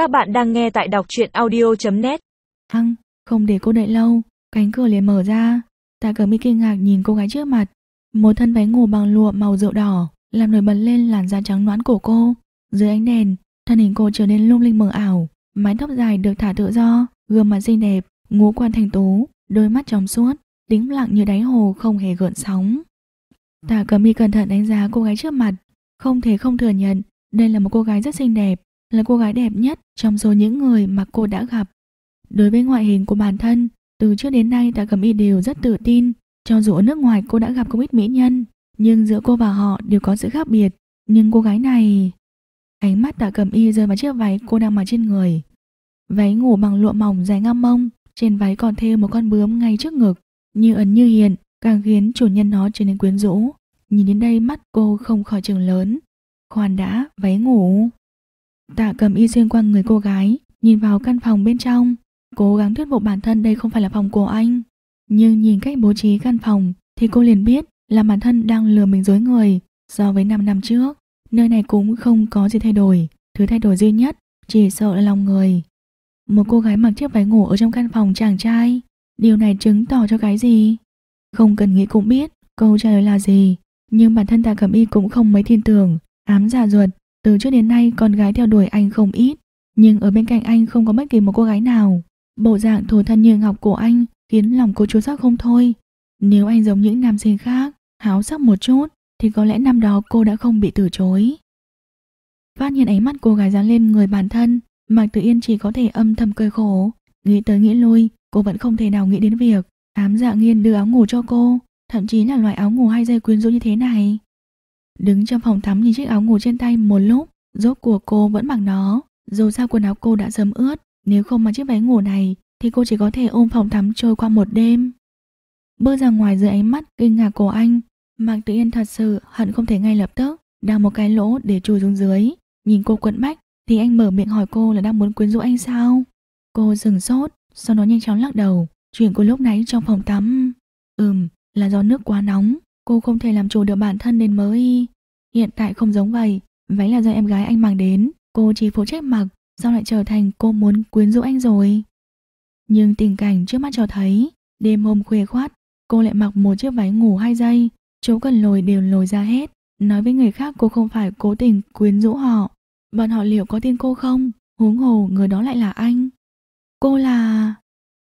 Các bạn đang nghe tại đọc truyện audio.net Hăng, không để cô đợi lâu, cánh cửa liền mở ra. Tạ cờ mi kinh ngạc nhìn cô gái trước mặt. Một thân váy ngủ bằng lụa màu rượu đỏ, làm nổi bật lên làn da trắng nõn của cô. Dưới ánh đèn, thân hình cô trở nên lung linh mờ ảo, mái tóc dài được thả tự do, gương mặt xinh đẹp, ngũ quan thành tú, đôi mắt trong suốt, tĩnh lặng như đáy hồ không hề gợn sóng. Tạ cờ mi cẩn thận đánh giá cô gái trước mặt, không thể không thừa nhận đây là một cô gái rất xinh đẹp, là cô gái đẹp nhất trong số những người mà cô đã gặp. Đối với ngoại hình của bản thân, từ trước đến nay Tạ Cẩm Y đều rất tự tin, cho dù ở nước ngoài cô đã gặp không ít mỹ nhân, nhưng giữa cô và họ đều có sự khác biệt. Nhưng cô gái này... Ánh mắt Tạ Cẩm Y rơi vào chiếc váy cô đang mặc trên người. Váy ngủ bằng lụa mỏng dài ngang mông, trên váy còn thêu một con bướm ngay trước ngực, như ẩn như hiện, càng khiến chủ nhân nó trở nên quyến rũ. Nhìn đến đây mắt cô không khỏi trừng lớn. Khoan đã, váy ngủ. Tạ cầm y xuyên qua người cô gái, nhìn vào căn phòng bên trong, cố gắng thuyết phục bản thân đây không phải là phòng của anh. Nhưng nhìn cách bố trí căn phòng thì cô liền biết là bản thân đang lừa mình dối người so với 5 năm trước. Nơi này cũng không có gì thay đổi, thứ thay đổi duy nhất chỉ sợ là lòng người. Một cô gái mặc chiếc váy ngủ ở trong căn phòng chàng trai, điều này chứng tỏ cho cái gì? Không cần nghĩ cũng biết câu trả lời là gì, nhưng bản thân Tạ Cẩm Y cũng không mấy tin tưởng, ám giả ruột từ trước đến nay con gái theo đuổi anh không ít, nhưng ở bên cạnh anh không có bất kỳ một cô gái nào. Bộ dạng thổ thân như ngọc của anh khiến lòng cô chua sắc không thôi. Nếu anh giống những nam sinh khác, háo sắc một chút, thì có lẽ năm đó cô đã không bị từ chối. Phát hiện ánh mắt cô gái dán lên người bản thân, Mạc Tử Yên chỉ có thể âm thầm cười khổ. Nghĩ tới nghĩ lui, cô vẫn không thể nào nghĩ đến việc ám dạ nghiên đưa áo ngủ cho cô, thậm chí là loại áo ngủ hai dây quyến rũ như thế này. Đứng trong phòng tắm nhìn chiếc áo ngủ trên tay một lúc, rốt của cô vẫn mặc nó. Dù sao quần áo cô đã sớm ướt, nếu không mặc chiếc váy ngủ này thì cô chỉ có thể ôm phòng tắm trôi qua một đêm. Bước ra ngoài dưới ánh mắt kinh ngạc của anh, Mạc Tử Yên thật sự hận không thể ngay lập tức đào một cái lỗ để chui xuống dưới. Nhìn cô quận bách thì anh mở miệng hỏi cô là đang muốn quyến rũ anh sao? Cô dừng sốt, sau đó nhanh chóng lắc đầu. Chuyện của lúc nãy trong phòng tắm... Ừm, là do nước quá nóng, cô không thể làm chủ được bản thân nên mới... Hiện tại không giống vậy, váy là do em gái anh mang đến, cô chỉ phụ trách mặc, sao lại trở thành cô muốn quyến rũ anh rồi. Nhưng tình cảnh trước mắt cho thấy, đêm hôm khuya khoát, cô lại mặc một chiếc váy ngủ hai giây, chỗ cần lồi đều lồi ra hết. Nói với người khác cô không phải cố tình quyến rũ họ, bọn họ liệu có tin cô không? Huống hồ người đó lại là anh. Cô là...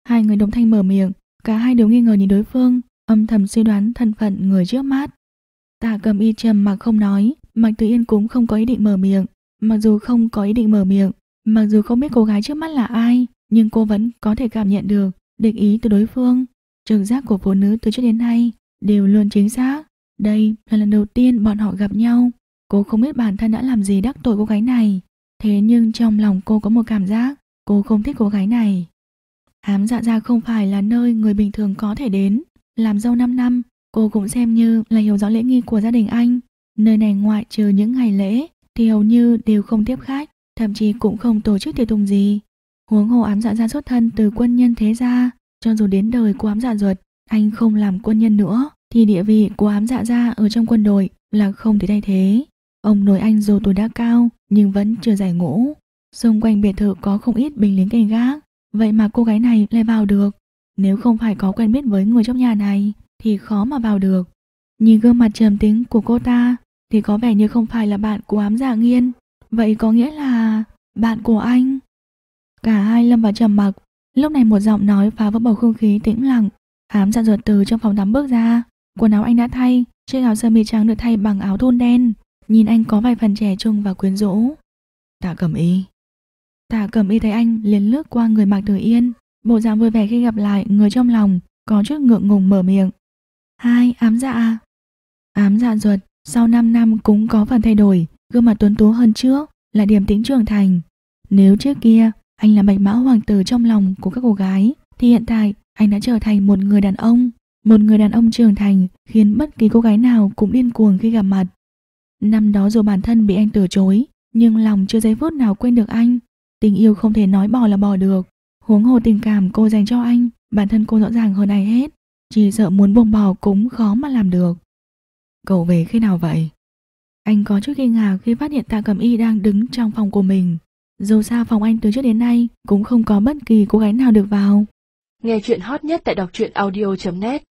Hai người đồng thanh mở miệng, cả hai đều nghi ngờ nhìn đối phương, âm thầm suy đoán thân phận người trước mắt. Tạ cầm y trầm mà không nói, Mạch Tử Yên cũng không có ý định mở miệng. Mặc dù không có ý định mở miệng, mặc dù không biết cô gái trước mắt là ai, nhưng cô vẫn có thể cảm nhận được định ý từ đối phương. Trực giác của phụ nữ từ trước đến nay đều luôn chính xác. Đây là lần đầu tiên bọn họ gặp nhau. Cô không biết bản thân đã làm gì đắc tội cô gái này. Thế nhưng trong lòng cô có một cảm giác cô không thích cô gái này. Ám dạ ra không phải là nơi người bình thường có thể đến. Làm dâu 5 năm, cô cũng xem như là hiểu rõ lễ nghi của gia đình anh. Nơi này ngoại trừ những ngày lễ thì hầu như đều không tiếp khách, thậm chí cũng không tổ chức tiệc tùng gì. Huống hồ ám dạ ra xuất thân từ quân nhân thế gia, cho dù đến đời của ám dạ ruột, anh không làm quân nhân nữa, thì địa vị của ám dạ ra ở trong quân đội là không thể thay thế. Ông nội anh dù tuổi đã cao nhưng vẫn chưa giải ngũ. Xung quanh biệt thự có không ít binh lính canh gác, vậy mà cô gái này lại vào được. Nếu không phải có quen biết với người trong nhà này thì khó mà vào được. Nhìn gương mặt trầm tính của cô ta thì có vẻ như không phải là bạn của ám dạ nghiên. Vậy có nghĩa là bạn của anh. Cả hai lâm vào trầm mặc. Lúc này một giọng nói phá vỡ bầu không khí tĩnh lặng. Ám dạ ruột từ trong phòng tắm bước ra. Quần áo anh đã thay, chiếc áo sơ mi trắng được thay bằng áo thun đen. Nhìn anh có vài phần trẻ trung và quyến rũ. Tạ cẩm y. Tạ cẩm y thấy anh liền lướt qua người Mạc Tử Yên. Bộ dạng vui vẻ khi gặp lại người trong lòng, có chút ngượng ngùng mở miệng. Hai, ám dạ. À? Ám dạ ruột, sau 5 năm cũng có phần thay đổi, gương mặt tuấn tú hơn trước, là điểm tính trưởng thành. Nếu trước kia anh là bạch mã hoàng tử trong lòng của các cô gái, thì hiện tại anh đã trở thành một người đàn ông. Một người đàn ông trưởng thành khiến bất kỳ cô gái nào cũng điên cuồng khi gặp mặt. Năm đó dù bản thân bị anh từ chối, nhưng lòng chưa giây phút nào quên được anh. Tình yêu không thể nói bỏ là bỏ được. Huống hồ tình cảm cô dành cho anh, bản thân cô rõ ràng hơn ai hết. Chỉ sợ muốn buông bỏ cũng khó mà làm được. Cậu về khi nào vậy? Anh có chút kinh ngạc khi phát hiện Tạ Cẩm Y đang đứng trong phòng của mình. Dù sao phòng anh từ trước đến nay cũng không có bất kỳ cô gái nào được vào. Nghe chuyện hot nhất tại đọc truyện audio.net